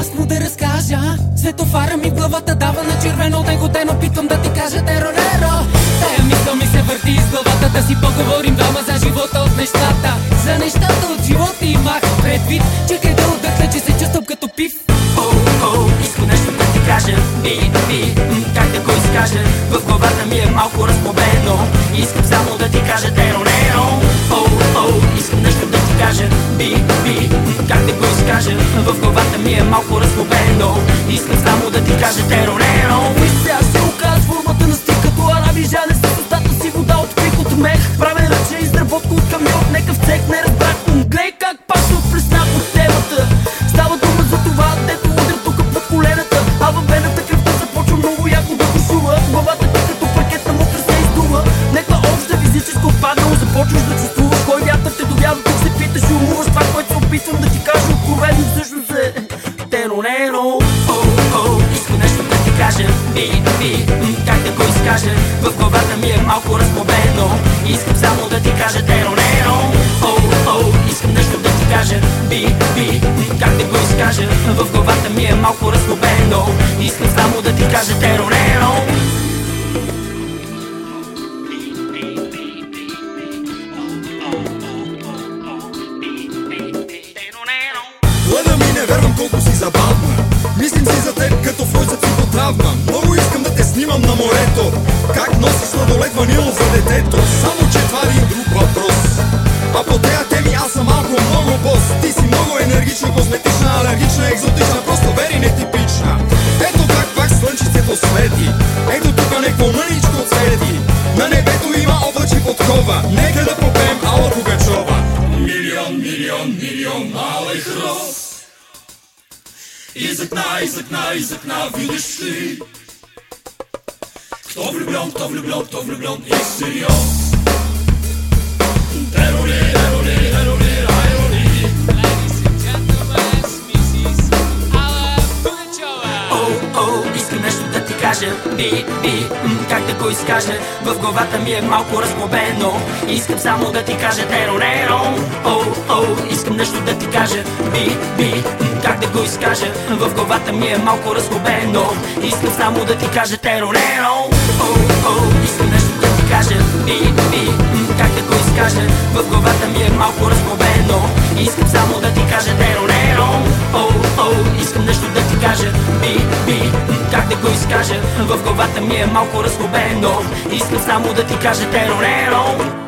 Аз му да разкажа. След това ми в главата дава на червено, тенко те питам да ми е малко разпобено Искам само да ти кажа терореро Виж изкажа В главата ми е малко разпобено Искам само да ти кажа теронеро О, о, искам нещо да ти кажа. Би, би, как да го изкажа? В главата ми е малко разпобено Искам само да ти кажа теронеро Гледа ми не вервам колко си забавна. Мислим си за теб като в мой травма Много искам да те снимам на морето Как носиш сладолет ванило за детето. Само че това е друг въпрос. А по тея теми аз съм малко много бос. Ти си много енергична, козметична, алергична, екзотична Просто вери нетипична. Ето как пак слънчицето свети. Ето тук неко мъничко цвети. На небето има облачи подкова. Нека да попеем Алла Пугачова. Милион, милион, милион малих роз. Из окна, из окна, из окна видишь ты Кто влюблен и всерьез Терули, терули, терули, райрули Ladies and gentlemen, Mrs. Алла Пугачова О, искам нещо да ти кажа. Би, би, как да го изкажа? В главата ми е малко разглобено. Искам само да ти кажа теронеро О, о, искам нещо да ти кажа. Би, би, м, изкажа В главата ми е малко разглобено Искам само да ти кажа теронеро. О, о, искам нещо да ти кажа. Би, би, как да го изкажа? В главата ми е малко разглобено Искам само да ти кажа теронеро. О, о, искам нещо да ти кажа. Би, би, как да го изкажа? В главата ми е малко разглобено Искам само да ти кажа теронеро